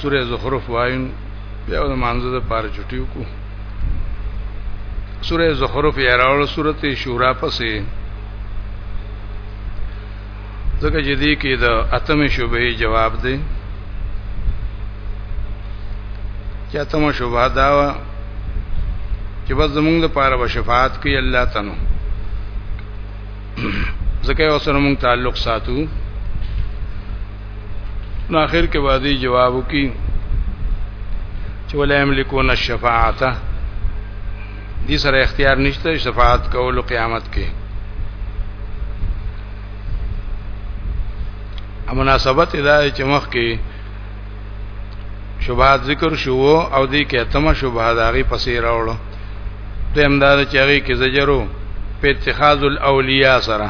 سوره زخرف وایم بیا د مانزه د پاره چټیو کو سوره زخرف یې راول سورته شورا پسې ځکه چې دې کې د اتمې شوبې جواب دی چې اتمه شوبه دا و چې بس زمونږ لپاره به شفاعت کوي الله تعالی ځکه یو سره مونږ تعلق ساتو نو اخر کې وادي جواب وکي چې ولا یملکون الشفاعته دې سره اختیار نشته شفاعت کول قیامت کې مناسبت دا چې مخ کې شوبات ذکر شو او دې کې اتمه شوبه داغي پسې راوړو ته امداد چاغي کې زجرو په اتخاذ الاولیاء سره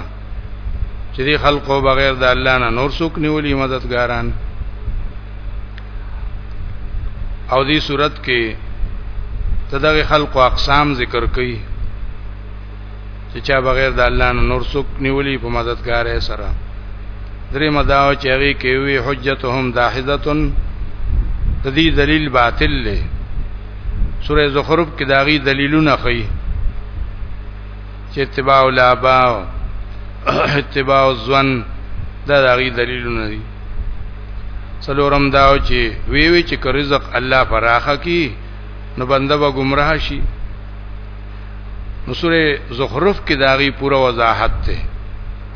چې دې خلقو بغیر د الله نه نور څوک نیولي مددګاران او دې صورت کې تدغه خلقو اقسام ذکر کړي چې چا بغیر د الله نه نور څوک نیولې په مددګارې سره درې مداو چې هغه کوي حجتهم داحدتن د دې دلیل باطل دی سوره زخرف کې داغي دلیلونه خي چې اتباع الابا اتباع الظن دا داغي دلیلونه دي سلورم داو چې وی وی چې رزق الله فراخه کی نو بنده به گمراه شي نو سوره زخرف کې داغي پوره وضاحت ده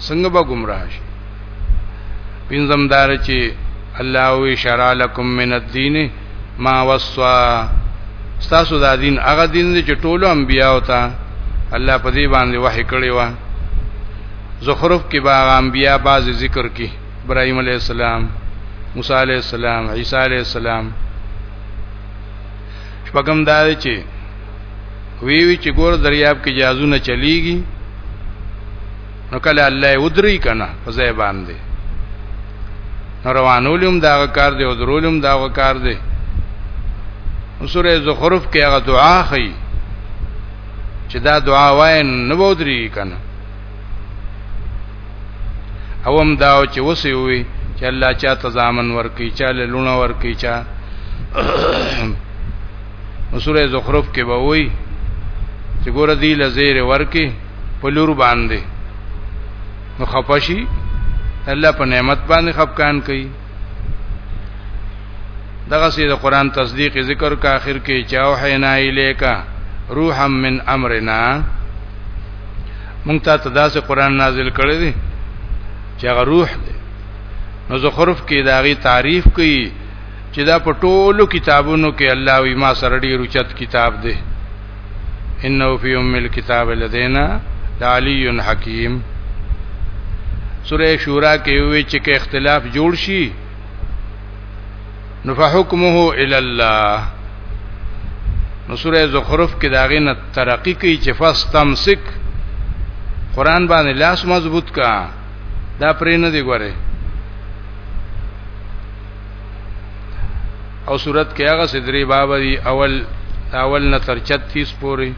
څنګه به گمراه شي پینځم دار چې الله وی شرع لكم من الدين ما وصى تاسو دا دین هغه دین دی چې ټولو انبیاو ته الله په دې باندې وحی کړی و زخرف کې باغ انبیا باز ذکر کې ابراهيم عليه السلام موسی عليه السلام عيسى عليه السلام شپږم دا دی چې وی وی چې ګور دریاب کې جازونه چلیږي نو کله الله ودری کنه په ځای باندې روانولم دا کار دی او درولم دا کار دی سوره زخرف کې هغه دعا خي چې دا دعا وای نو ودری کنه اوم دا چې وسی وي چې الله چا ته ځامن ورکی چا له لونه ورکی چا سوره زخرف کې به وي چې ګور دی لزیر ورکی په لور باندې نو خپشي الله په نعمت باندې خپکان کوي دغه سي د قران تصدیق ذکر کا اخر کې چاو حینا الیکا روحا من امرنا مونږ ته تداسه قران نازل کړی دی چې هغه روح دی نو زخرف کې داغي تعریف کوي چې دا په ټولو کتابونو کې الله وی ما سره ډیر چت کتاب دی انه فی ام الكتاب لدینا لعلی حکیم سوره شورا کې وی چې کې اختلاف جوړ شي نو فحکمه الی الله نو سوره زخرف کې داغه نه ترقی کوي چې فاستمسک قران باندې لاس مضبوط کا دا پرې نه دی ګوره او صورت کې هغه سدري باب دی اول اول نه تر 36 پورې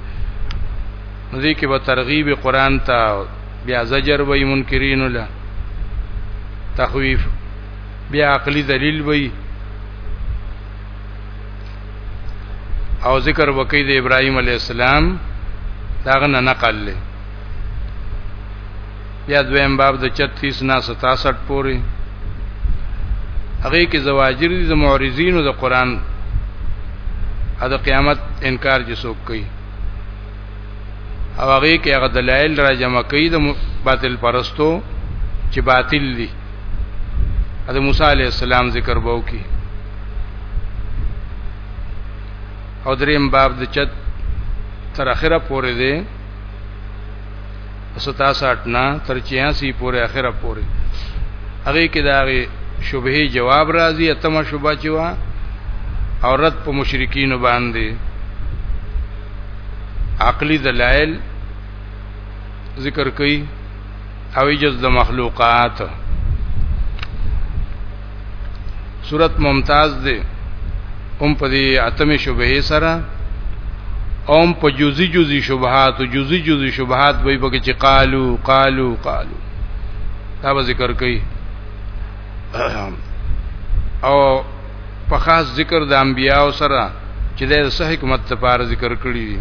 دې کې به ترغیب قران ته بیا زجر وای منکرین له تخویف بیا عقلی دلیل وای او ذکر وکید ابراهیم علی السلام داغه نه نقل له بیا دویم باب د 36 نه 67 پورې هغه کې زواجر دي د معرضینو د قران ا د قیامت انکار چې څوک کوي او هغه کې هغه دلایل را جمع کوي د باطل پرستو چې باطل دي د موسی علی السلام ذکر بو کی او دریم باب د چت تر اخره پورې دی ستا ساټ نه تر 86 پورې اخره پورې هغه کې دا غي شبهه جواب راځي اتمه شبهه چې وا او رد په مشرکین باندې عقلی دلائل ذکر کوي او یجز د مخلوقات صورت ممتاز دی هم په دې اتمه شوبه سره هم په جزئی جزئی شبهات او جزئی جزئی شبهات به په کې قالو قالو قالو دا به ذکر کوي او په خاص ذکر د انبیاء سره چې د صحیح حکمت لپاره ذکر کړی دي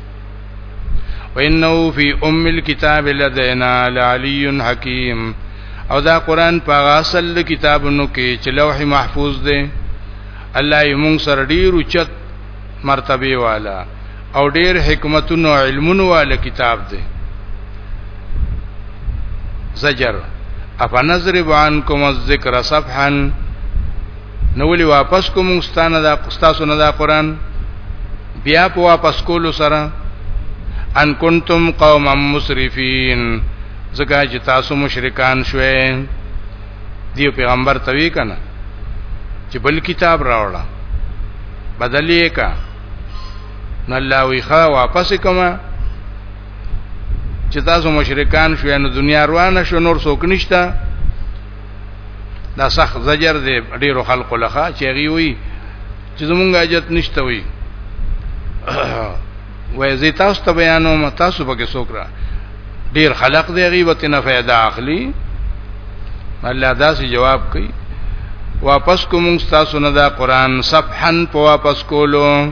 وانه فی ام الكتاب لدینا لعلی حکیم او دا قران په اصل کتابونو کې چې لوح محفوظ دی الله یې مونږ سره ډیر چت مرتبه والا او ډیر حکمتونو او علمونو والا کتاب دی زجر افنظرب عنکم الذکر صفحا نو ولي واپس کوم ستانه دا قستاسو نه دا قران بیا په واپس کولو سره ان کنتم قوما مسرفین زګا چې تاسو مشرکان شوي دیو پیغمبر توی کنه چې بل کتاب راوړه بدلی کا نو الله وی خا واپس کما چې تاسو مشرکان شوي نو دنیا روانه شو نور څوک نشته دا سخت زجر دی ډیرو خلکو لخوا چې غي وي چې زمونږه اجت نشته وي وای زی تاسو ته بیانوم تاسو پکې سوکرا ډیر خلق دی غي وته نه फायदा اخلي الله دا سي جواب کوي واپس کوم تاسو نه دا قران صفحن په واپس کولو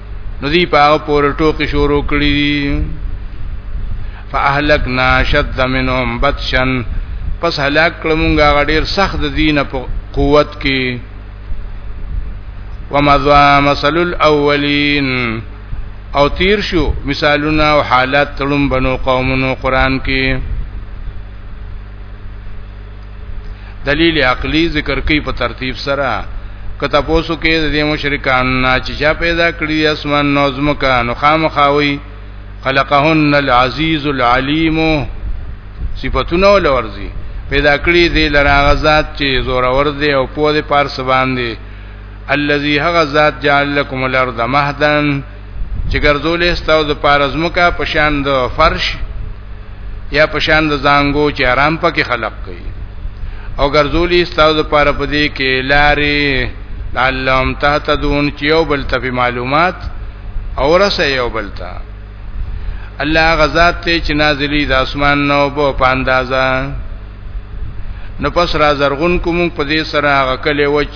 نو دی پاغه پور ټوکی شروع کړی فاهلکنا شد منهم بطشن پس هلاک کړمږه غډیر سخت دین په قوت کې ومضى مثل الاولین او تیر شو مثالونه او حالات تړم بنو قومونو قران کې دلیل عقلی ذکر کوي په ترتیب سره کته پوسو کې د مشرکان نه چې چا پیدا کړی اسمان نو زمکا نو خامخاوي خلقهن العزیز العلیم صفاتونه ولورځي پیدا کړی دی لره غزاد چې زور ور دی او په دې پارس باندې الذي هغه ذات جعل لكم الارض مهدا چې ګرځولې ستاسو د پاره زمکه پشان د فرش یا پشان د زنګو چې آرام پکې خلق کړي او ګرځولې ستاسو د پاره پدې کې لارې لعلهم تهتدون چې یو بل ته معلومات او رسې یو بل ته الله غزاد ته چې نازلی د اسمان نو په پاندازا نو پس را زرغون کوم په دې سره غکلې وچ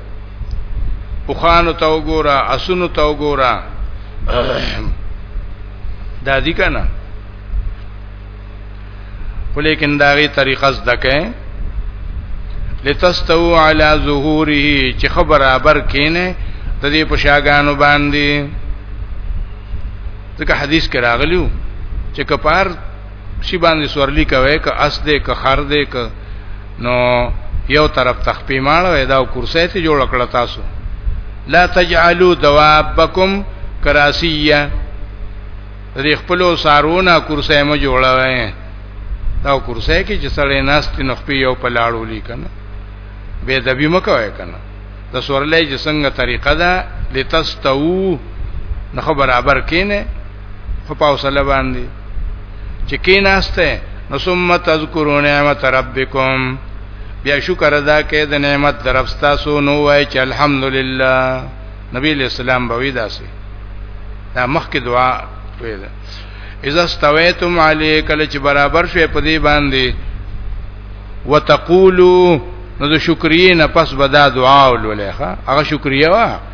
اوخانو ته وګوره اسونو ته وګوره دا دي کنه ولیکن داغي طریقه زده کئ لتستو علی ظهوره چې خبر برابر کینه د دې پشاګانو باندې ځکه حدیث کې راغلیو چې کپار شی باندې سورلی کوي که اس دې که خر دې که نو یو طرف تخپی ماړه دا کرسي ته جوړ کړ تاسو لا تجعلوا دوابکم کراسیه دې خپل سارونه کرسي مو جوړوي دا کرسي کې چې سړی ناست نو خپې یو په لاړو لیکنه به د بي مکوي کنه د سورلې چې څنګه طریقه ده لتستو نو برابر کینه خو په حوصله باندې چې کیناسته نو ثم تذکرون نعمت ربکم بیا شکر ادا کړئ د نعمت درپستا سو نو وای چې الحمدلله نبی اسلام بوي داسې دا مخکې دعا کوي دا اذا استويتم علی کله چې برابر شوي په دې باندې وتقولو نو د شکرین پس بدا دعا ولولې ښا هغه شکریا وا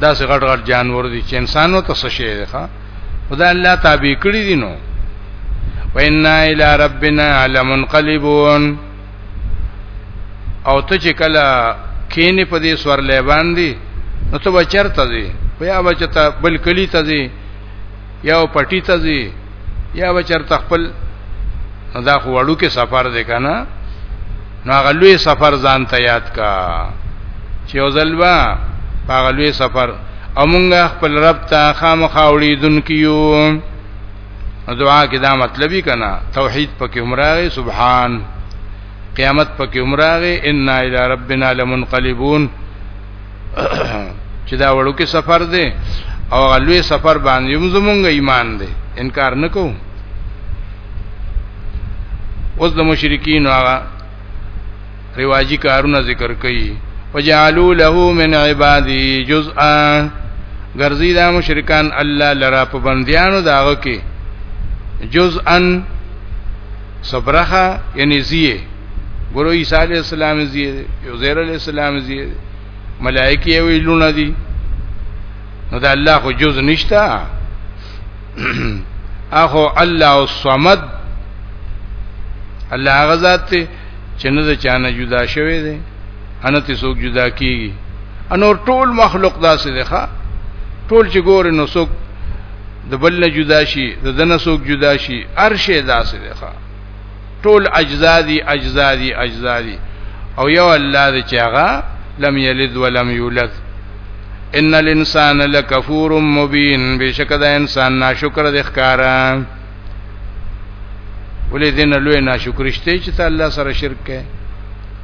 دا څه غټ غټ جانور دي چې انسانو ته څه شي ښه خدا الله تابع کړی دي نو وإنا إلى ربنا لمنقلبون او ته چې کله کینې په دې سور لې باندې نو ته بچرته دي بیا بچته بل کلی ته دي یا پټی ته ځي یا بچر تخپل دا خو وړو کې سفر دی کنه نو هغه لوی سفر ځان ته یاد کا چې وزلوا هغه لوی سفر امونګه خپل رب ته خامخا وړیدون کیو دعا کې دا مطلبی کنا توحید پکې عمره سبحان قیامت پکې عمره ان الی ربنا لمنقلبون چې دا وړو کې سفر دی او غلوې سفر باندې هم زمونږ ایمان دی انکار نکو اوس د مشرکین هغه رواجی کارونه ذکر کړي وجعلوا له من عبادي جزءا غرزي دا مشرکان الله لرا په بنديانو داغه کې جزءا صبرخه یعنی زیه ګورو عیسی علی السلام زیه عزیر علی السلام زیه ملائکه وی لونه دي نو دا الله خو جز نشتا اخو الله الصمد الله هغه ذات ته چې نه د چانه جدا شوی دی ان ته څوک جدا کیږي انور ټول مخلوق داسې دی ښا ټول چې ګور نو څوک د بل نه جدا شي د دنه سوک جدا شي ارشه داسې ده ټول اجزا دي اجزا دي اجزا دي او یو الله دې چې هغه لم یلد ولم یولد ان الانسان لکفور مبین بشک دا انسان ناشکر د ښکارا ولې دین لوی ناشکرشته چې ته الله سره شرک کوي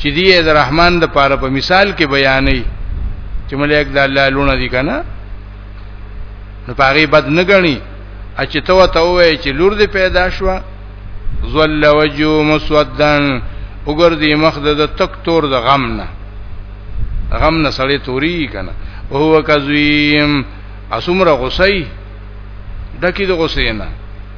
چې دی د رحمان د پاره په مثال کې بیانې چې ملائک د الله لونه دي کنه نو پاره بد نه غني چې تو ته وې چې لور دې پیدا شو زل وجو مسودن وګرځي مخ د تک تور د غم نه غم نه سړی توري کنه او هو کزویم اسمره غصې دکی د غصې نه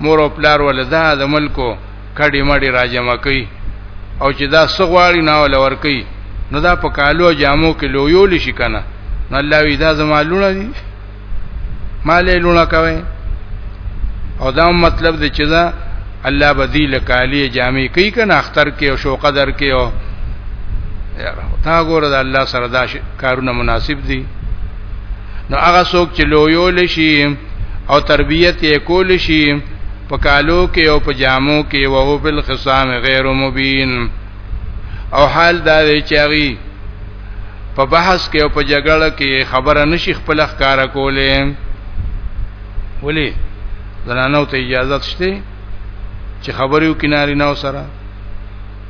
مور او پلار ولدا د ملکو کډي مړي راجمع کوي او چې دا سغواړي نه ول ور کوي نو دا په کالو جامو کې لویول شي کنه نو الله وی دا زما لونه دي مالې لونه کوي او دا مطلب دی چې دا الله بدیل کالی جامې کوي کنه اختر کې او شوق در کې او تا ګوره دا الله سره دا کارونه مناسب دي نو هغه څوک چې لویول شي او تربیت یې کول شي په کالو کې او په جامو کې او هو په الخصام غیر مبین او حال دا دی چې هغه په بحث کې او په جګړه کې خبره نشي خپل ښکارا کولې ولی زنانو ته اجازه شته چې خبرو کیناري نو سره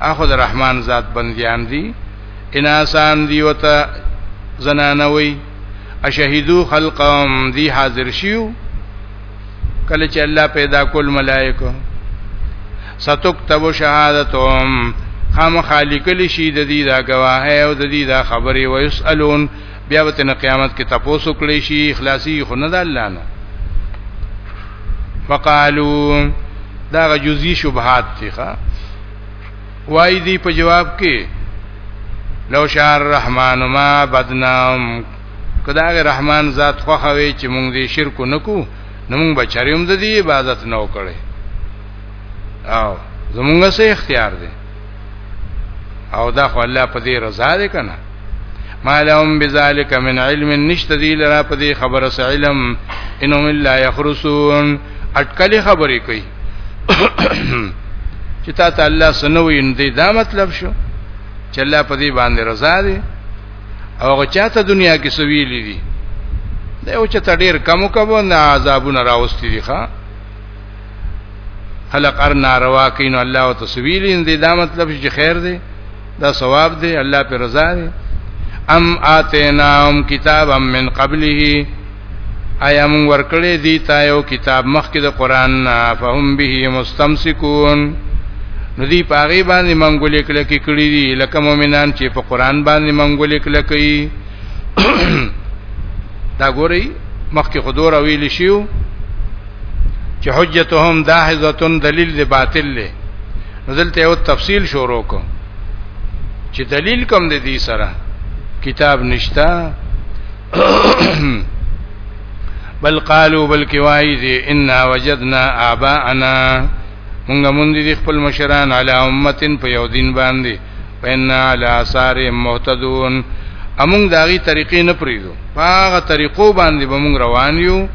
اخو د رحمان ذات بنديان دي ان آسان دی وته زنانوي اشهدو خلقهم دی حاضر شیو کله چې الله پیدا کول ملائکه ستكتب شهادتهم خام خالق لشي د دې دا گواهه او د دې دا خبري ويسالون بیا به تنه قیامت کې تاسو کړی شي اخلاصي خو نه د الله نه فقالو دا جزئی شبهات دي ښا وای دی په جواب کې لو شاء الرحمن ما بدنام کدا رحمان ذات خوخوي چې مونږ دې شرک نکو نو مونږ بچریوم د دې عبادت نو کړي او زمونږ سه اختیار دی او دا خو الله په دې رضا ده کنه ما لهم بذلك من علم نشتدی لرا په دې خبره س علم انهم لا يخرسون اٹکل خبرې کوي چې تا ته الله سنوي نو دې دا مطلب شو چې الله په دې باندې رضا دي او هغه چاته دنیا کې سویلې دي دا یو چې تډیر کم کوو نه عذابونه راوستي دي ښا خلق ار ناروا کین الله او تسویل دې دا مطلب چې خیر دی دا ثواب دی الله پر رضا دی ام اتیناهم کتابا من قبله ایا مون ورکړې دی تا یو کتاب مخکې د قران نه فهم به مستمسکون نو دی پاغي باندې منګولې کله کې کړې دي لکه مؤمنان چې په قران باندې منګولې کله کوي دا ګوري مخکې خدور ویل شیو چې حجتهم داحزتون دلیل دی باطل دی دلته یو تفصیل شروع کو چې دلیل کوم دی دی سره کتاب نشتا بل قالو بل کوي دي ان وجدنا اباءنا مونږ مونږ دي خپل مشران علی امتن په یو دین باندې وان علی آثار مهتدون امون داغي طریقې نه پریزو هغه طریقو باندې به مونږ روان یو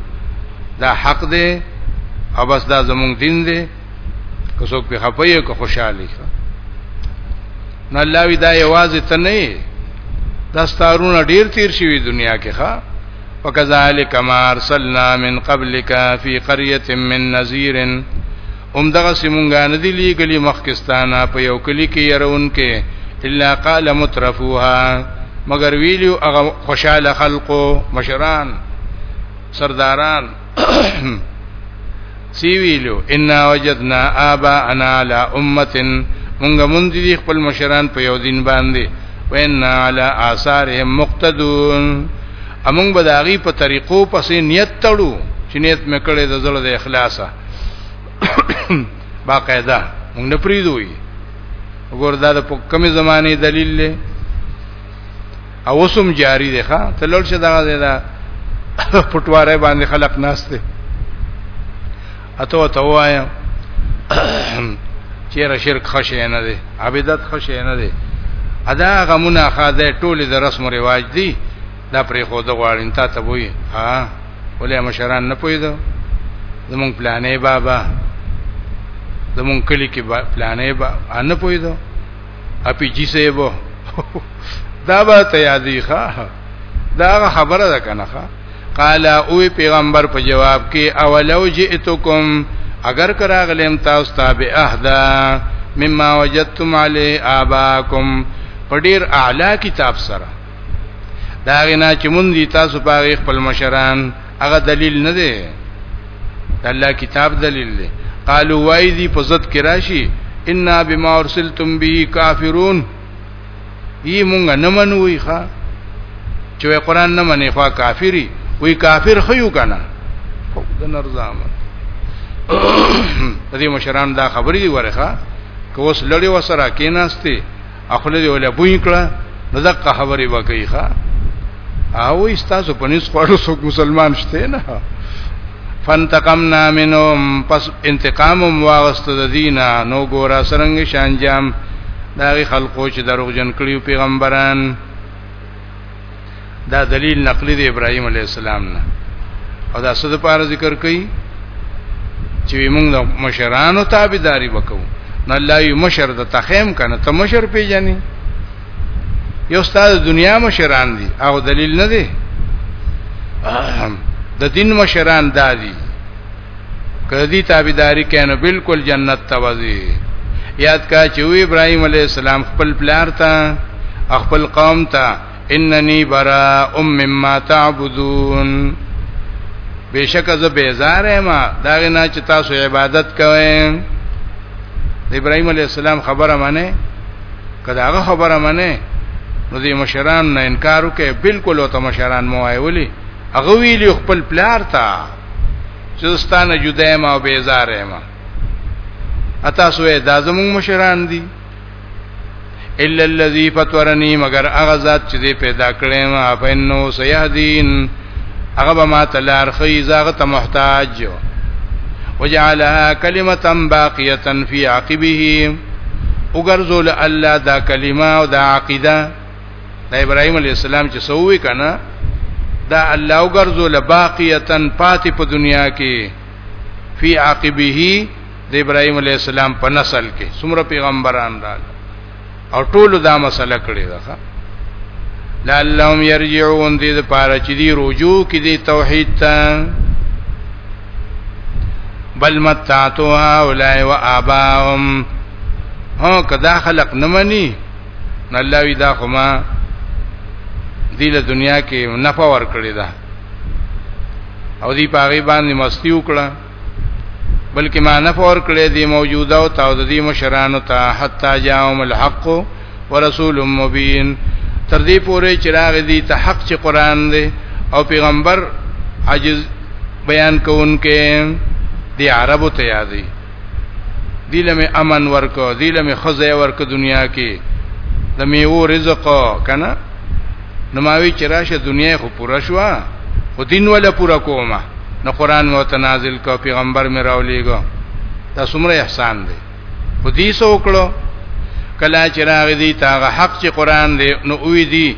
دا حق دی او بس دا زمون دین دی که څوک په خپایو که خوشحالي نه الله وی دا یوازې ته نه دا ستارونه ډیر تیر شوی دنیا کې ښا وکذالک ما ارسلنا من قبلک فی قريه من نذیر هم دغه سیمونګه نه دی لیګلی مخکستانه په یو کلی کې يرون کې الا قال مترفوها مگر ویلو هغه خوشاله خلقو مشران سرداران سی ویلو ان وجدنا ابا انا على امه مونږ مونږ دي خپل مشران په یو دین باندې وان على آثارهم مقتدون امون بداغي په طریقو پسې نیت تړو چې نیت مې کړې د زړه د اخلاصه باقاعده موږ نه پریدوی وګور دا د کومې زمانه دلیل له او سم جاری دی ښا تلل شه دا دا پټواره باندې خلق ناشته اته ته وایم چیرې شرک خشه نه دی عبادت خشه نه دی ادا غمونه خاده ټوله د رسم او رواج دی دا پرې خو د غواړین تا ته وایي ها ولې مشران نه پوي دو زمون پلانې بابا زمون کلی کې پلانې با ان پوي دو اپی جی سه بو دا به ته یادې ښا دا خبره ده کنه ښا قال او پیغمبر په جواب کې اولو جئتکم اگر کراغلم تاسو تابع اهدا مما وجدتم علی آباکم په ډیر اعلی کتاب سره دا غنا چې مونږ دي تاسو په خپل مشران هغه دلیل نه دی الله کتاب دلیل دی قالو وای دی په ضد کې راشي ان بما ارسلتم به کافرون ای مونږ نه منوي ښا چې قرآن نه منې خو کافری وی کافر خيو کنه خو د نرزام دې مشران دا خبرې ورخه کوس لړې وسره کیناسته خپل دی ولا بوین کړه نو دغه خبرې وکړي ښا او استاسو په نس خوړو څوک مسلمان شته نه فانتقمنا منهم پس انتقام واغست د دینه نو ګورا سرنګ شانجام داغي خلقو چې دروغ جن کړیو پیغمبران دا دلیل نقلی دی ابراهیم علی السلام نه او دا صد پار ذکر کړي چې موږ د مشرانو تابعداري وکړو نو الله یو مشر د تخیم کنه ته مشر پیژنې یو استاد دنیا مشران دي او دلیل نه دی د دین مشران دادي کله دې تابعداري کینو بالکل جنت ته وځي یاد کا چې وی ابراهيم عليه السلام خپل پلار ته خپل قوم ته انني براء مما تعبدون بشک زه بیزار یم دا نه چې تاسو عبادت کوئ ابراهيم عليه السلام خبره معنی کله هغه خبره معنی نو دې مشران نه انکار وکړي بالکل او ته مشران مو وایولي هغه ویلی خپل پلار ته چې ستانه جدا ما او بیزار ما اتا سوې دا زموږ مشران دي الا الذي فطرني مگر هغه ذات چې دې پیدا کړې ما فینو سیهدین هغه به ما تلار خې زاغه ته محتاج وجعلها کلمه باقیه فی عقبه وګرځول الله دا کلمه او دا عقیده دا ابراهيم عليه السلام چې سووي کنه دا الله وګرځو لباقیتن پاتې په دنیا کې فی عاقبه د ابراهيم عليه السلام په نسل کې څومره پیغمبران راغلي او ټول دا مسله کړې ده لعلهم يرجعون دې لپاره چې دې رجوع کې دې توحید ته بل متعتوا اولای و آباهم هو کدا خلق نمنی نه الله وی دا خو ما دی له دنیا کې نفع ور کړی دا او دی پاغي باندې مستی وکړه بلکې ما نفع ور کړی دی موجوده او تاو د دې مشرانو ته حتا جاءهم الحق ورسول مبین تر دې پورې چراغ دی ته حق چې قران دی او پیغمبر عجز بیان کوونکې دی عربو ته یادی دیله می امن ورکو دیله می خزه ورکو دنیا کې د میو رزق کنه نو ماوی چې راشه دنیا خو پوره شو خو دین ولا پوره کومه نو قران مو تنازل کو پیغمبر می راولېګو دا څومره احسان دی خو دې سو کړو کلا چې راغ دي تاغه حق چې قران دی نو وې دي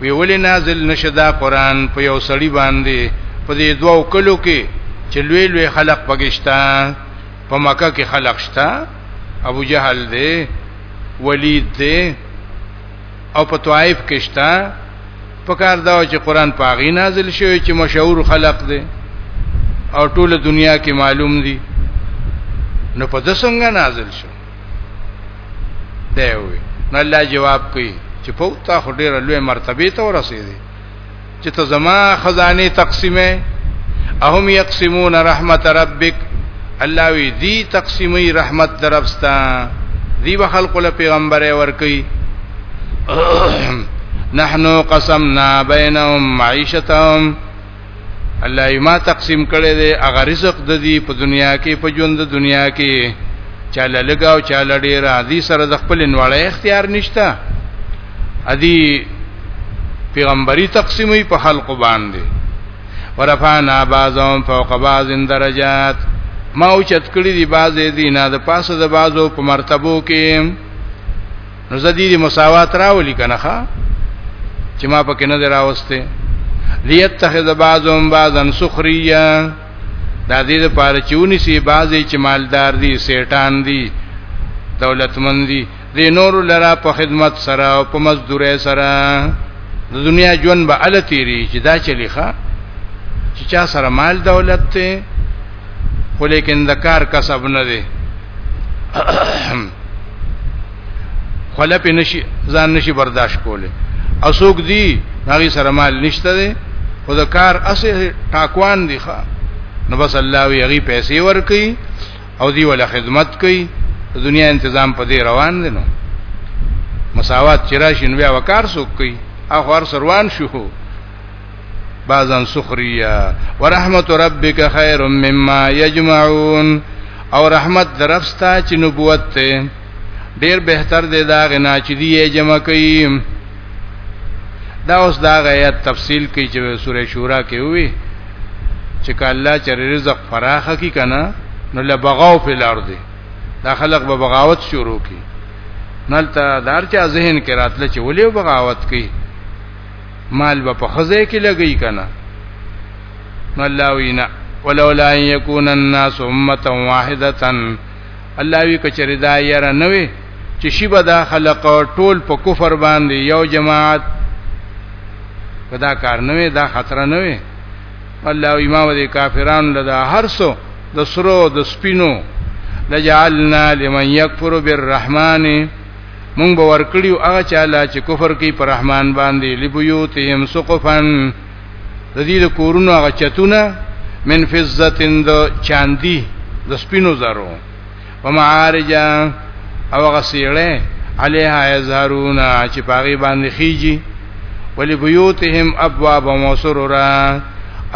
وی ولې نازل نشدا قران په یو سړی باندې په دې دوو کلو کې چې لوی لوی خلق پګشتا په مکه کې خلق شتا ابو جهل دی ولید دی او په طائف کې شتا په کار دا چې قران پاغي نازل شوی چې مشهور خلق دی او ټول دنیا کې معلوم دي نو په دسنګ نازل شو دی وی نو الله جواب کوي چې په تا خو ډیره لوی مرتبه ته ورسېدې چې ته زما خزانه تقسیمه اهم یقسمون رحمت ربک الله وی دی تقسیمی رحمت دربستا دی به خلق له پیغمبره ورکی نحنو قسمنا بینهم معیشتهم الله یې ما تقسیم کړی دی هغه رزق د دې په دنیا کې په ژوند د دنیا کې چاله لګاو چاله ډیر ادي سره د خپل نواله اختیار نشته ادي پیغمبري تقسیمي په خلق باندې ورفعنا بعضهم فوق بعض درجات ما او چت کړی دی بعضې دینه د پاسه د بعضو په مرتبو کې نو زدی دی مساوات راولی کنه ښا چې ما پکې نه دراوسته لیتخذ بعضهم بعضا سخریا دا دې لپاره چې ونی سي بعضی چې مالدار دي سیټان دي دولتمند دي دې نور لرا په خدمت سره او په مزدوري سره د دنیا ژوند به التیری چې دا چلی ښا چې چا سره مال دولت ته خو لیکن د کار کسب نه دی خلپ نشي ځان نشي برداشت کوله اسوک دی هغه سره مال نشته دی خو د کار اسه ټاکوان دی ښا نو بس الله وی هغه پیسې ور کوي او دی ولا خدمت کوي دنیا تنظیم په دې روان دی نو مساوات چرای شین بیا وکار سوک کوي اخو هر سروان شو بعضا سخریا ورحمت ربک خیر مما یجمعون او رحمت درفستا چې نبوت ته ډیر بهتر دی دا غنا چې دی جمع کوي دا اوس دا غیات تفصیل کوي چې سوره شورا کې وي چې کله چې رزق فراخ کی کنه نو لبغاو فی الارض دا خلق به بغاوت شروع کی نلته دار چې ذهن کې راتله چې ولې بغاوت کوي مال به په خزه کې لګی کنه ملاوینا ولولا ان یکون الناس امه واحده الله وی کچری دا یره نوې چې شی به دا خلق ټول په کفر باندې یو جماعت کدا کار نوې دا خطر نوې الله وی ما ودی کافران لدا هرڅو د سرو د سپینو لجعلنا لمن یکفر بالرحمن مونږ به ورکړیو هغه چاله چې کفر کوي پر رحمان باندې لبیوتهم سقفن د دې د کورونو هغه چتونه من فزتن د چاندی د سپینو زرو ومعارجا او هغه سیړه علیها یظهرون چې پاغي باندې خيږي ولی بیوتهم ابواب وسرورا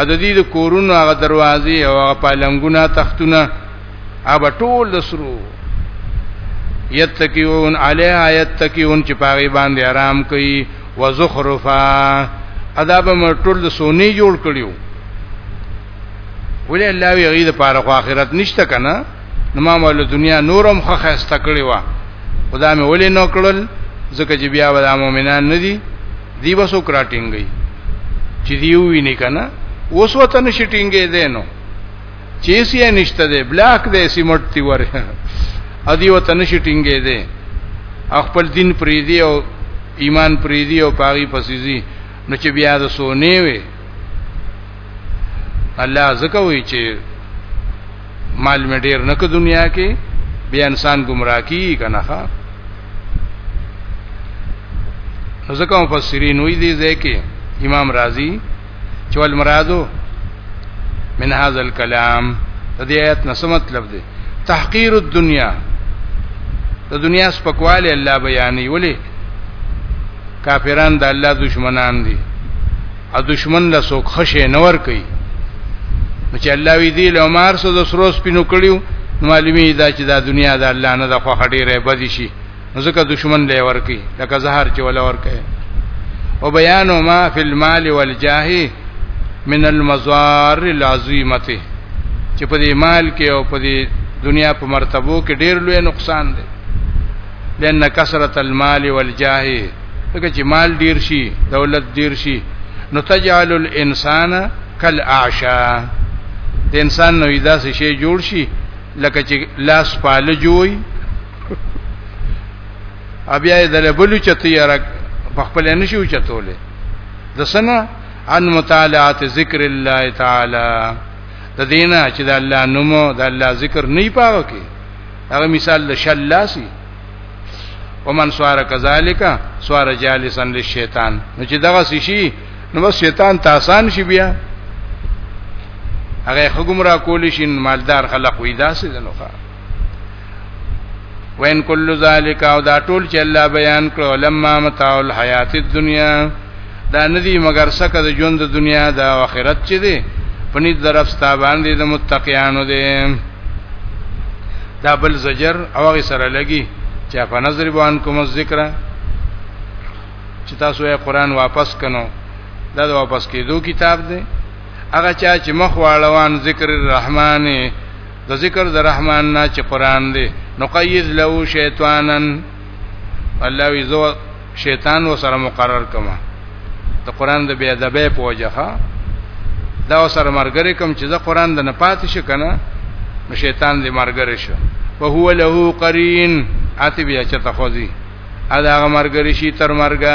ا د دې د کورونو هغه دروازې او هغه پالنګونه تختونه ابا ټول د سرو یتکیون علیها یتکیون چې پاغي باندې آرام کوي وزخرفا ادب مرټول د سونی جوړ کړیو ولې الله وی غید پاره خو آخرت نشته کنه نو ما مول دنیا نورم خو خسته کړی و خدا مې ولې نو کړل ځکه چې بیا ولا مؤمنان نه دي دی وسو کراټینګي چې دی ویني کنه اوس وته نشټینګي دینو چیس یې نشته دی بلاک دی سیمټ دی وره ا دې وته نشي ټینګې دی خپل دین پری دی او ایمان پری دی او پاغي پسیزي نو چې بیا د سونې وي الله زکوي چې مال مې ډیر نه کو دنیا کې بیا انسان گمراه کی کنه ښا ځکه مفسرین وی دي ځکه امام رازی چې ول مرادو من هاذا الكلام د دې آیت نه څه مطلب دی تحقیر الدنیا د دنیا سپکواله الله بیانې ولې کافران د الله دشمنان دي او دشمن له څوک خشه نور کوي نو چې الله وی دی له مار سو د سروس پینو کړیو معلومی دا چې دا دنیا د الله نه د خو خډیره بدی شي نو ځکه دشمن له ورکی لکه زهر چې ولا ورکه او بیان ما فی المال والجاه من المزار العظیمه چې په دې مال کې او په دې دنیا په مرتبو کې ډیر لوی نقصان دی لأن کثرت المال والجاه دغه چې مال ډیر شي دولت ډیر شي نو تجعل الانسان کالاعشا د انسان نو داسې شی جوړ شي لکه چې لاس پاله جوړي بیا یې دله بلو چته یې را خپل نه شو چتولې د سنه ان مطالعات ذکر الله تعالی د دینه چې د الله نوم د الله ذکر نه پاو کې هغه مثال د شلاسی ومن سوار کذالک سوار جالسا للشیطان نو چې دغه شي نو بس شیطان ته آسان شي بیا هغه حکم را کول شي مالدار خلق وې داسې دنوخه وین کل ذالک او دا ټول چې الله بیان کړو لما متاع الحیات الدنیا دا ندی مگر سکه د ژوند د دنیا د آخرت چې دی پنی طرف ستا باندې د متقیانو دی دا بل زجر او غي سره لګي چې په نظر بوان کوم ذکر چې تاسو یې قران واپس کنو دا د واپس کېدو کتاب دی هغه چا چې مخ واړوان ذکر الرحمن د ذکر د رحمان نه چې قران دی نو قید له شیطانن الله وی زو شیطان و سره مقرر کما ته قران د بیا دبه پوجخه دا سره مرګره کوم چې د قران د نه پاتې شي کنه نو شیطان دې مرګره شو او هو له قرین اتی بیا چې تخوزی ادا مرګره شي تر مرګه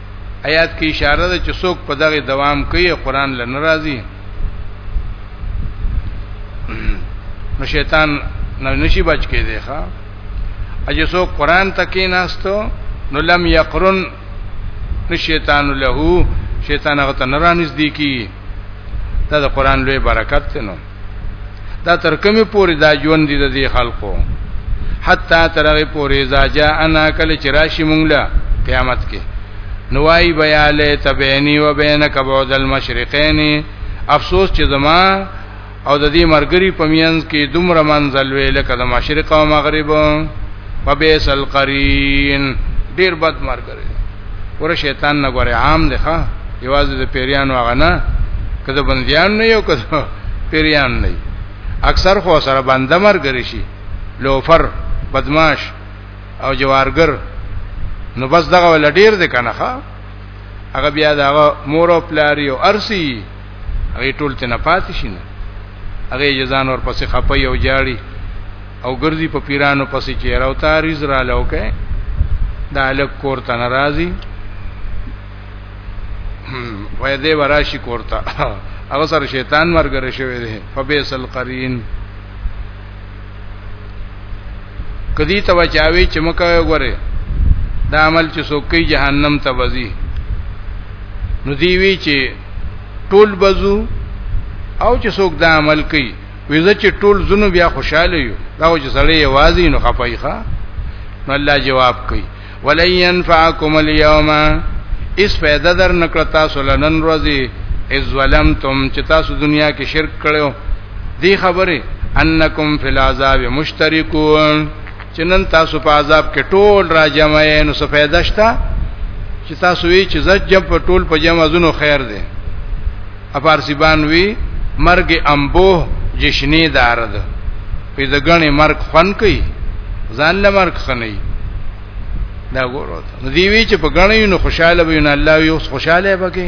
آیات کې اشاره ده چې څوک په دغه دوام کوي قران لنه راځي نو شیطان نو نشي بچ کې دی ښا اجه څوک قران تکې ناستو نو لم یقرن شیطان له شیطان هغه ته نرانځ دی کی دا د قران لوی برکت دی نو دا تر کومه پورې دا ژوند دي د دې خلقو حتا ترغه پورې اذا جاء انا کل چراشی مونږه قیامت کې نوای بیا له تبینی و بینک بعد المشرقین افسوس چې زما او د دې مرګري پمینز کې دومره منزل وی لکه د مشرق او مغرب په بیسل قرین ډیر بد مرګري ور شیطان نه غره عام دی ښا یوازې د پیریانو هغه نه کده بندیان نه یو کده پیریان نه اکثر خو سره بنده مرګري شي لوفر بدمعاش او جوارګر نو بس دغه ول ډیر دی کنه ښا هغه بیا دغه مور او پلاری او ارسی هغه ټول ته نه پاتې شي نه هغه ځان ور پسې خپي او جاړي او ګرځي په پیرانو پسې چیر او تاریز را لوکه دا الک کور ته ناراضي وای دی وراشي کور ته هغه سره شیطان مرګره شوی دی فبئس القرین کدی ته بچاوي چې مکه وګوره دا عمل چې څوک کوي جهنم ته وځي نو دی وی چې ټول بزو او چې څوک دا عمل کوي ویزه چې ټول زونو بیا خوشاله یو دا چې سړی یوازې نو خپایخه نو الله جواب کوي ولن ينفعكم اليوم اس پیدا در نکړه تاسو لنن ورځي از ظلمتم چې تاسو دنیا کې شرک کړو دی خبره انکم فی العذاب مشترکون چې نن تاسو په عذاب کې ټول را جمع یې نو څه فائدہ شته چې تاسو یې چې زجب په ټول په جمع زونو خیر دی افارسیبان وی مرګ امبوه جشنی دارد په دګنې مرګ خون کوي ځان له مرګ خنۍ دا ګورو نو دی وی چې په غنې نو خوشاله وي نو الله یو خوشاله بکې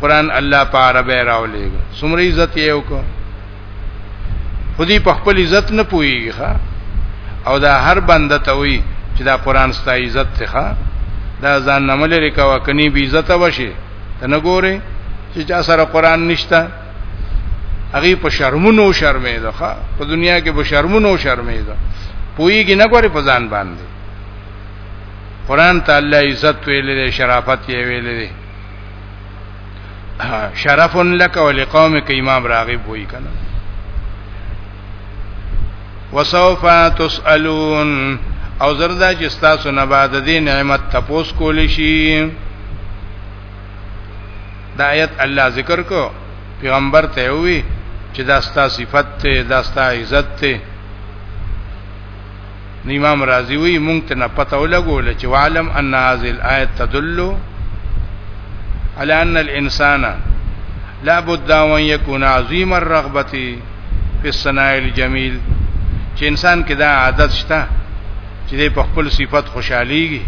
قران الله په عربی راولېګو سمري عزت یې وکړو خودي په خپل عزت نه پويږي او دا هر بنده ته وي چې دا قران ستا عزت ته دا ځان نه ملي ریکوا کني بي عزت وشي ته نه ګوري چې چا سره قران نشته هغه په شرمونو شرمې ده په دنیا کې په شرمونو شرمې ده پويږي نه ګوري په ځان باندې قران ته الله عزت ویلې شرافت یې ویلې شرف لك ولقومك امام راغب وی کنه وسوف تسالون او زردا چې تاسو نه بعد دې نعمت تپوس کول شي دا آیت الله ذکر کو پیغمبر ته وی چې دا ستا صفت ته دا ستا عزت ته نو امام رازی وی مونږ ته نه پته ولګول چې وعلم ان هذه الايه تدل على ان الانسان لا بد ان يكون عظيم الرغبه في الصناع الجميل چې انسان کې دا عادت شته چې په خپل صفت خوشحاليږي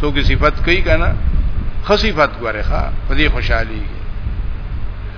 څوک صفت کوي کنه خصيفت غره ښه په دې خوشحاليږي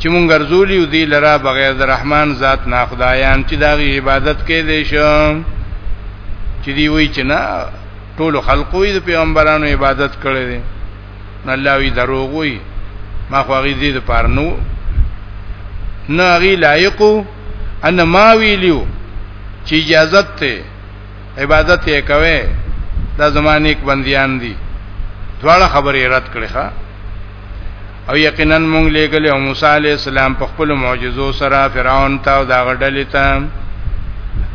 چې مونږ ګرځولی او دی لرا بغیر د رحمان ذات نه خدایان چې داغي عبادت کې دي شو چې دی وی چې نه ټول خلقو د پیغمبرانو عبادت کړي دي نه الله وی دروغ وی ما خو غي دې د پاره نو نه غي لایقو ان ما ویلیو چې اجازه ته عبادت یې کوي دا زمانیک بندیان دي دواړه خبرې رد کړې ښا او یقینا مونږ لېګلې او موسی عليه السلام په خپل معجزو سره فرعون ته او دا غډلې ته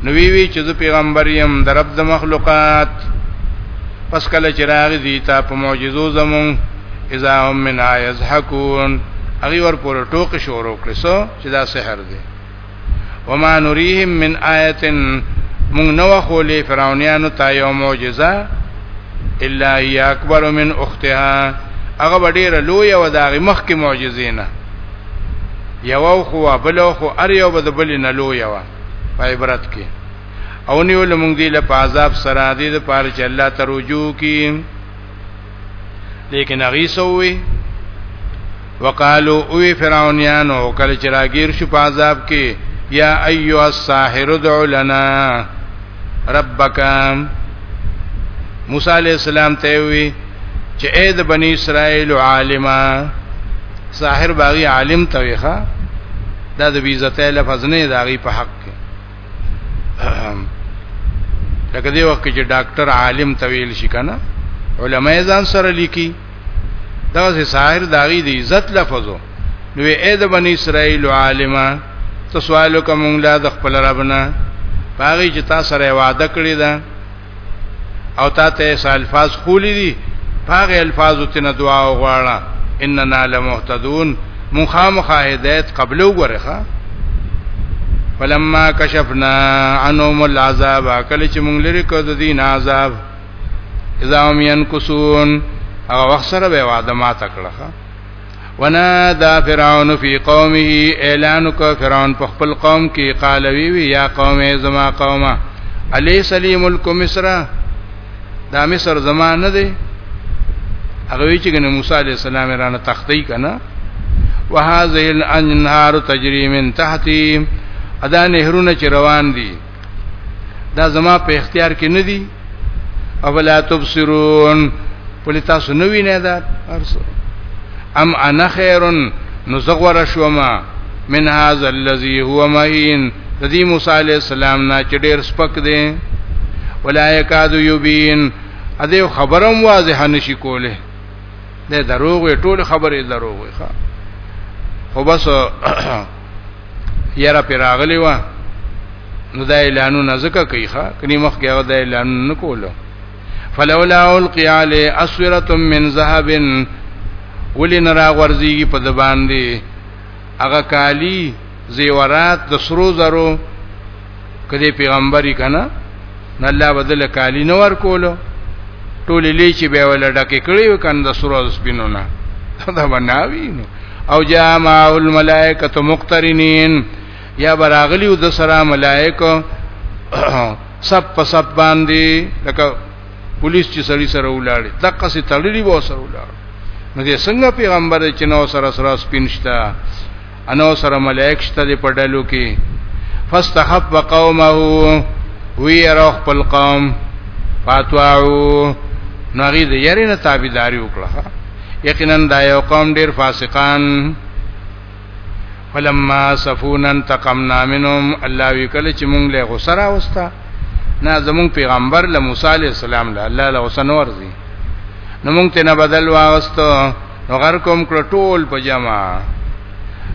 نو وی وی چې زه پیغمبر يم د رب د مخلوقات پس کله چې راغی دي ته په معجزو زمون اذا هم من يزحكون اغي ور پور ټوک شروع کړسو چې دا سحر دی وما نريهم من آیه مونږ نو خولې فرعونانو ته یو معجزه الا هي اکبر من اختها هغه ډیر لوی او داغه مخ کې معجزې نه یو خو بل خو ار یو بد بل نه لوی و په عبرت کې او نیول مونږ دی له عذاب سره دی د پاره چې الله ته رجوع کیم لیکن هغه سووي وقالو او فرعونانو کله چې راګیر شو په عذاب کې یا ایو الساحر ادع لنا ربک موسی علی السلام ته وی چې اې د بنی اسرائیل عالما ساحر باغی عالم ته ویخه دا د بیزته لفظ نه داغي په حق کې لکه دی وخت چې ډاکټر عالم طویل شي کنه علماء ځان سره لیکي دا سه ساحر داغي دی عزت لفظو نو اے د بنی اسرائیل عالما تسوالو کوم لا د خپل ربنا پاغي چې تاسو سره وعده کړی ده او تا ته سه الفاظ خولی دي پاغه الفاظ ته نه دعا وغواړه اننا لمهتدون مخامخه هدایت قبل وګورخه فلما کشفنا عنهم العذاب کله چې مونږ لري کو د دین عذاب اذا هم ينكسون هغه وخت سره به واده ما تکړه ونادى فرعون في قومه اعلان کو فرعون په خپل قوم کې قال وی وی یا قوم زما قومه الی سلی ملک مصر دا مصر زما نه دی هغه وی چې ګنه موسی علی السلام رانه تختی کنه وهذه الانهار تجري من تحتي ادا نهرونه چې روان دي دا زما په اختیار کې نه دي او لا تبصرون پلی تاسو نو وینئ دا ارسو ام انا خیرن نو زغور شوما من هاذا الذي هو مهين د دې موسی عليه السلام نه چې ډېر سپک دی ولا يكاد يبين ا دې خبرم واضح نشي کوله د دروغ ټول خبرې دروغ ښه خو بس یاره پر راغلی و نو دا اعلانونه زکه کوي ښا کني مخ کې هغه دا اعلان نه کولو فلولا القي علی اسوره من ذهب ولن را غورځيږي په د باندې هغه کالی زیورات د سرو زرو کدی پیغمبري کنه نه الله بدل کالی نه ور کولو ټول لیچی به ول ډکه کړی وکند سورو سپینو نه دا بناوی نو او جاء مع الملائکه مقترنین یا براغلی د سره ملائکه سب په سب باندې لکه پولیس چې سړی سره ولاړی دغه سي تړلی وو سره ولاړ نو دې څنګه پیغمبر چې نو سره سره سپینشتا انو سره ملائک شته دی په ډلو کې فاستخف قومه وی روح خپل قوم فاتواو نغی د یری نه تابعداري وکړه یقینا دا یو قوم ډیر فاسقان فلما صفونا انتقمنا منهم الله وکړه چې مونږ له غسر اوستا نه زمون پیغمبر له موسی علی السلام له الله له غسن ورزي نو مونږ ته نه بدل واغستو نو غر کوم کړ ټول په جمع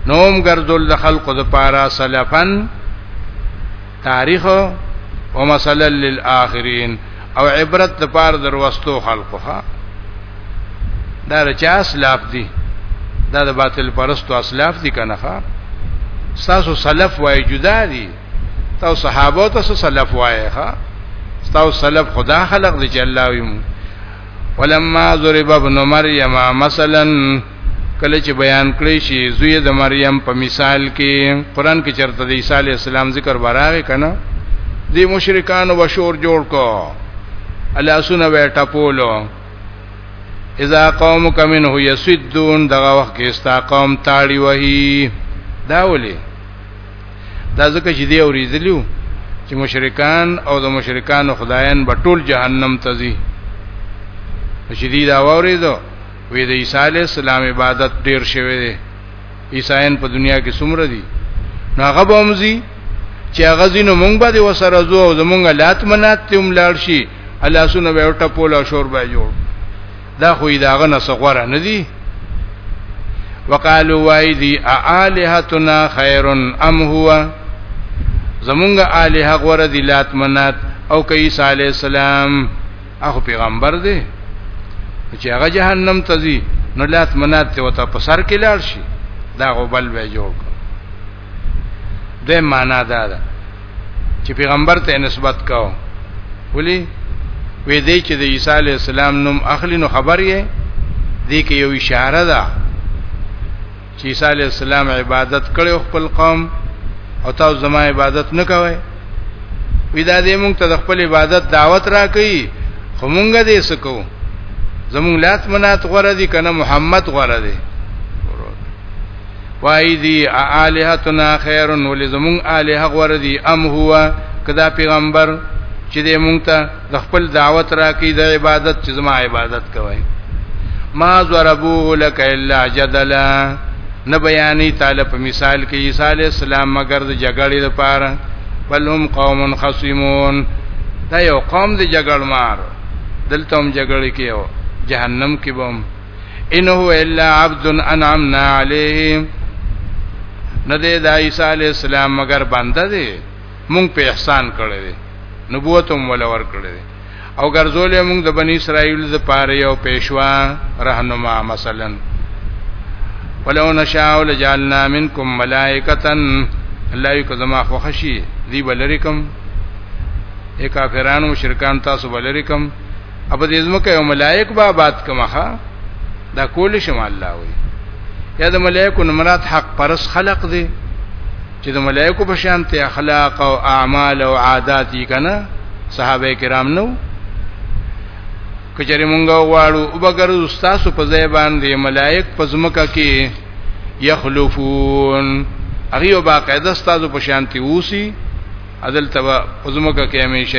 نوم ګرځول د خلق د پارا سلفن تاریخ او مثلا للآخرین او عبرت د پار دروستو خلقها دا رچا اسلاف دي دا د باطل پرستو اسلاف دي کنه ښا ساسو سلف وای جدا دي تاسو صحابه تاسو سلف وای ښا تاسو سلف خدا خلق دي چې الله وي ولما ضرب ابن مریم مثلا کله چې بیان کړی شي زوی د مریم په مثال کې قران کې چرته د عیسی علی السلام ذکر براغه کنه دی مشرکان و شور جوړ کو الله سونه وې ټپولو اذا قومک منه یسدون دغه وخت کې استا قوم تاړي وهی دا ولي دا ځکه چې دی اوریدلیو چې مشرکان او د مشرکان خدایان به ټول جهنم ته ځي چې دی دا وریدو وی د عیسی علی السلام عبادت ډیر شوی دی عیسایان په دنیا کې څومره دي ناغه بومزي چې هغه زینو مونږ باندې وسره زو او زمونږ لات منات تم لاړ شي الله سونه به ټپول او شور به جوړ دا خو یې داغه نه سغوره نه دي وقالو وای دی الہتنا خیر ام هو زمونږه الہ غوړه دی لات منات او کیس علی السلام اخو پیغمبر دی چې هغه جهنم ته ځي نو لات منات ته وته په سر کې لاړ شي دا غو بل به جوړ د معنا دا ده چې پیغمبر ته نسبت کاو ولی وې دې چې د عیسی علی السلام نوم اخلي نو خبر یې دې کې یو اشاره ده چې عیسی علی السلام عبادت کړي خپل قوم او تاسو زما عبادت نه کوئ ودا دې مونږ ته د خپل عبادت دعوت راکړي خو مونږ دې سکو زمونږ لات منات غره دي کنه محمد غره دي وای دی الہتنا خیر ولزمون الہ غور دی ام هو کدا پیغمبر چې دې مونږ ته د خپل دعوت راکې د عبادت چې زما عبادت کوي ما ضربوه لك الا جدلا نه بیانې تعالی په مثال کې عیسی علی السلام مگر د جګړې لپاره بل هم قوم خصمون دا یو قوم د جګړمار دلته هم جګړې کې یو جهنم کې بم ان هو الا عبد انعمنا عليه نه دی د عیسی علی السلام مگر بنده دی مونږ په احسان کړی دی نبوت هم ولا ور کړی دی او ګرځولې مونږ د بنی اسرائیل د پاره یو پېښوا رهنما مثلا ولو نشاء لجعلنا منکم ملائکه الله یو کزما خوشی دی بلریکم اے کافرانو مشرکان تاسو بلریکم اب دې زمکه یو ملائک با آباد کمخه دا کول شم الله وي یا د ملائکو نمرات حق پرس خلق دي چې د ملائکو په شان ته اخلاق او اعمال او عادت یې کنه صحابه کرام نو کچری مونږ غواړو او بغیر استاد په ځای باندې ملائک په زمکه کې یخلفون هغه باقاعده استاد په شانتی ووسی عدل تبا عظمکه کې همیشه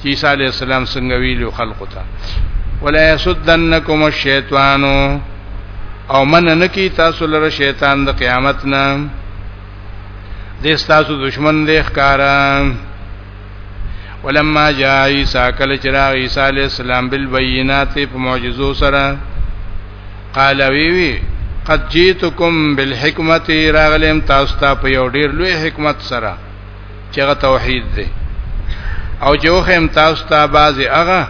چې عیسی علی السلام څنګه ویلو خلقو ته ولا یسدنکم الشیطان او من نه کی تاسو لره شیطان د قیامت نه د تاسو دشمن دی ښکارا ولما جاء عیسی کله چې راغی عیسی علی السلام بالبينات په معجزو سره قال وی وی قد جئتکم بالحکمت راغلم تاسو ته په یو ډیر لوی حکمت سره چې هغه توحید دی او چې وخه امتاز ته بعض هغه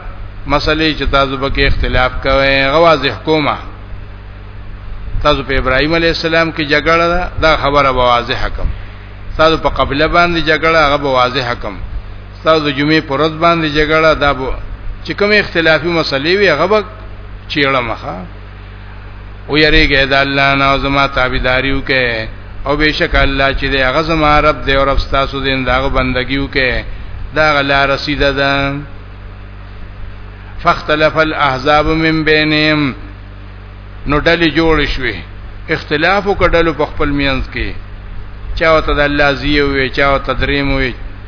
مسلې چې تاسو به کې اختلاف کوئ غواز حکومت تاسو په ابراهيم عليه السلام کې جګړه دا خبره واضح حکم تاسو په قبله باندې جګړه هغه واضح حکم تاسو د جمعې پر ورځ باندې جګړه دا چې کوم اختلافي مسلې وي هغه چیړه مخه او یریږي د الله نه او زما تابعداریو کې او بشک الله چې دی هغه زما رب دی او رب تاسو دین داغه بندگیو کې دا غلا رسید ده فاختلف الاحزاب من بینهم نو ډلې جوړ شوې اختلاف وکړلو په خپل مینځ کې چاو ته د الله زیو وی چاو تدریم وی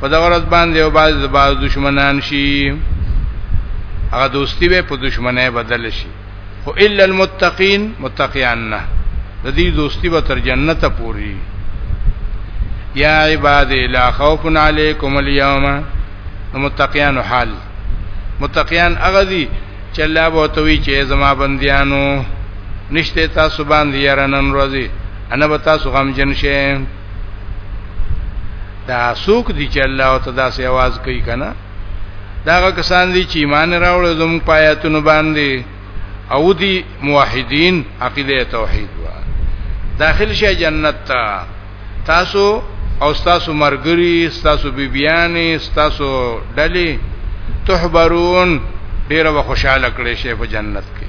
په دغه ورځ باندې او باز د باز دشمنان شي هغه دوستی به په دشمنه بدل شي خو الا المتقین متقیان نه د دې دوستی به تر جنته پوری یا عباد لا خوف علیکم اليوم متقیان حال متقیان هغه دي چې الله به توي چې زما بنديانو نشته تاسو باندې يرنن روزي انا به تاسو غم جن شئ دا سوق دي چې الله او تدا سي आवाज کوي کنه داغه کسان دي چې ایمان راوړل زموږ پایاتونو باندې او دي موحدین عقیده توحید وا داخل شي جنت ته تاسو او تاسو مرګري تاسو بیبيانې تاسو ډلې تحبرون ډیره خوشاله کړي شي په جنت کې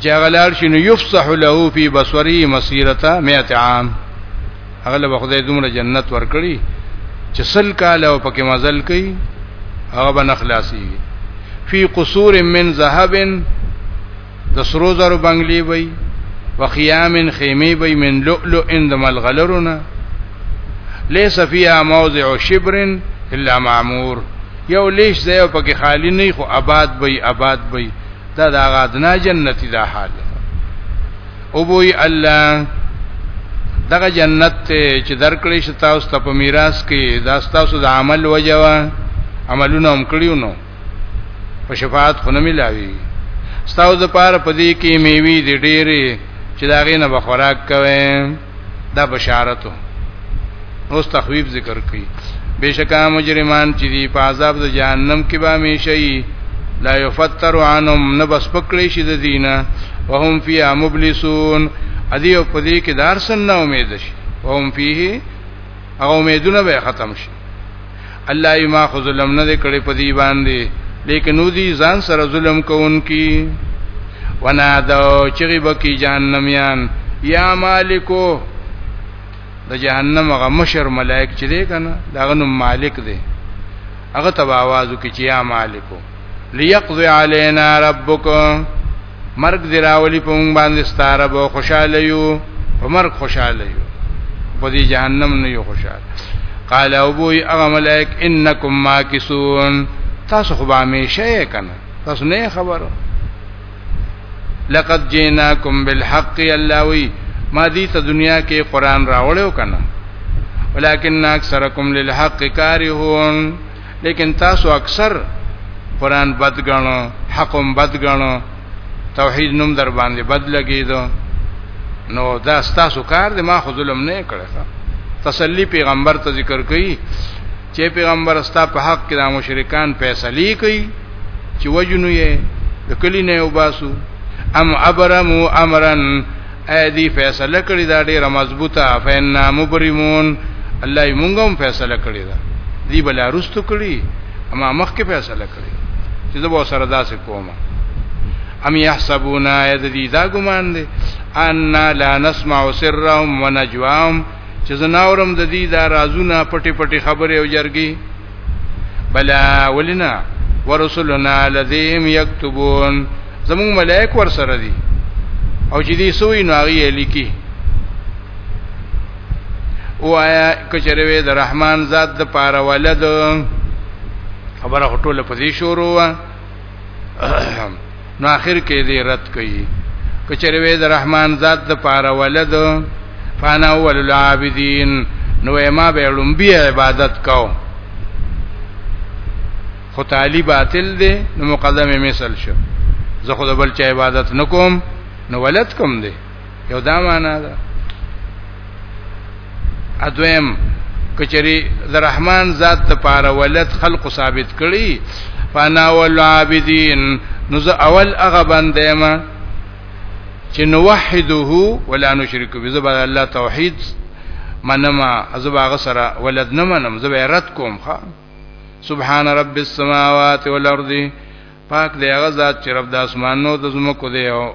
چې هغه لار شي نو یفسح له فی بصری مسیرته 100 عام هغه له خدای دومره جنت ورکړي چې سل کال او پکې مزل کوي هغه به نخلاصي فی قصور من ذهب د سرو زرو بنگلی وي وخیام خیمه وي من لؤلؤ اند ملغلرنا ليس فيها موضع شبر الا معمور یو لیش ځای پکې خالی نه خو آباد وي آباد وي دا دا غادنا جنتی دا حال او بوئی الله دغه جنت ته چې درکړې شتا او ست په میراث کې دا ستاسو د عمل وجوا عملونه هم کړیو نو په شفاعت خو نه ملاوي ستاسو د پاره پدې کې میوي دې ډېرې چې دا غینه بخوراک کوي دا بشارت نو تخویب ذکر کړي بشکا مجرمان چې دی په عذاب د جهنم کې به همیشئ لا یفتر عنهم نبس پکړې شي د دینه وهم فی مبلسون ادي او پدې کې دارسن نه امید شي وهم فيه او امیدونه به ختم شي الله یې ما خو ظلم نه کړی په دی باندې لیکن نو دی ځان سره ظلم کوونکی ونا دا چغي بکی جهنميان یا مالکو د جهنم غ مشر ملائک چې دی کنه دا غنو مالک دی هغه تبا आवाज وکي چې یا مالکو ليقضي علينا ربک مرګ دی راولی په مونږ باندې ستاره به خوشاله یو په مرګ خوشاله یو په دې جهنم نه یو خوشاله قال او بو هغه ملائک انکم ماکسون تاسو خو به همیشه کنه تاسو نه خبرو لقد جئناکم بالحق الله وی ما دې ته دنیا کې قران راوړیو کنه ولکن اکثرکم للحق کارهون لیکن تاسو اکثر قران بد غنو حقم بد غنو توحید نوم در باندې بد لګیدو نو دا تاسو کار دی ما خو ظلم نه کړی تسلی پیغمبر ته ذکر کړي چې پیغمبر استا په حق کې د مشرکان فیصله کوي چې وجنو یې د کلی نه وباسو ام ابرمو امرن اې دې فیصله کړی دا ډیره مضبوطه فینا مبرمون الله یې مونږ هم فیصله کړی دا دی بل ارستو کړی اما مخ کې فیصله کړی چې زه به سره داسې کوم ام يحسبون اذ دي دا ګمان دي ان لا نسمع سرهم ونجواهم چې زناورم د دې دا رازونه پټي پټي خبره او جرګي بلا ولنا ورسلنا لذیم یكتبون زمون ملائک ور سره دي او چې دې سوې نو هغه لیکي وایا کچره وې د رحمان ذات د پاره ولد خبره ټوله په دې شروع نو اخر کې دې رد کړي کچره وې د رحمان ذات د پاره ولد فانا اول العابدین نو ما به لومبي عبادت کو خو تعالی باطل دی نو مقدمه مثال شو زه خو د بل چا عبادت نکوم نو ولد کوم دی یو دا معنا ده ادویم کچری د رحمان ذات د پاره ولد خلق ثابت کړي فانا والعابدین نو زه اول هغه باندې ما چې نوحده ولا نشرک به زه به الله توحید منما ازبا غسرا ولد نه منم زه به رد کوم ښا سبحان رب السماوات والارض پاک دی هغه ذات چې رب د اسمانونو د زمکو دی او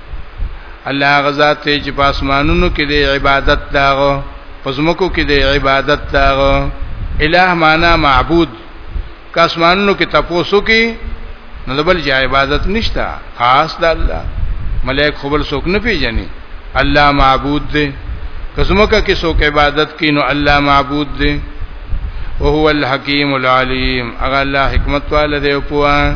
الله غزا ته چې په اسمانونو کې د عبادت داغو پزمکو کې د عبادت داغو الہ معنا معبود کاسمانونو کې تپوسو کې نو بل جا عبادت نشتا خاص د الله ملائک خبر سوک نه پیژني الله معبود دی کزمکه کې سوک عبادت کینو الله معبود دی او هو الحکیم العلیم اغه الله حکمت والده او پوهه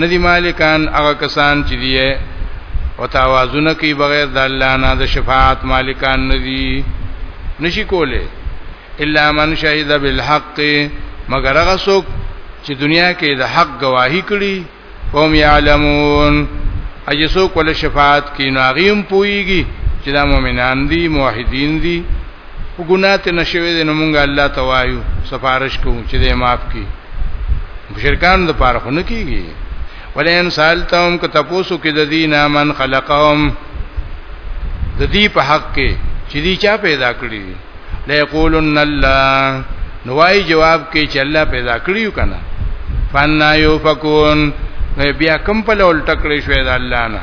ندی مالکان هغه کسان چې دی او توازن کوي بغیر د الله نه د شفاعت مالکان ندي نشي کوله الا من شهد بالحق مگر هغه څوک چې دنیا کې د حق گواہی کړي قوم يعلمون اجه څوک ول شفاعت کې ناغیم پويږي چې دا مؤمنان دي موحدین دي او ګناه ته نشوي دي نو مونږ الله ته وایو سفارش کوو چې دې معاف کړي مشرکان د پاره خو نه کیږي ولئن سالتهم که تاسو کې د دین من خلقهم د دې په حق کې چې دې چا پیدا کړی لا یقولن الله نوای جواب کې چې الله پیدا کړیو کنه فنا یوفکون بیا کوم په لول ټکړې شوې د الله نه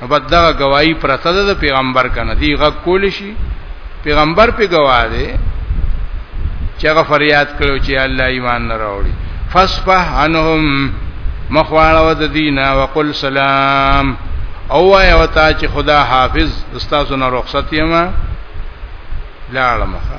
په دغه گواہی پرته ده د پیغمبر کنه دی غ کول شي پیغمبر په گواه دی چې هغه فریاد کړو چې الله ایمان نه راوړي فصفح عنهم مخواړه د دینه وقل سلام او وای او تا چې خدا حافظ استادونه رخصت یما لاړمخه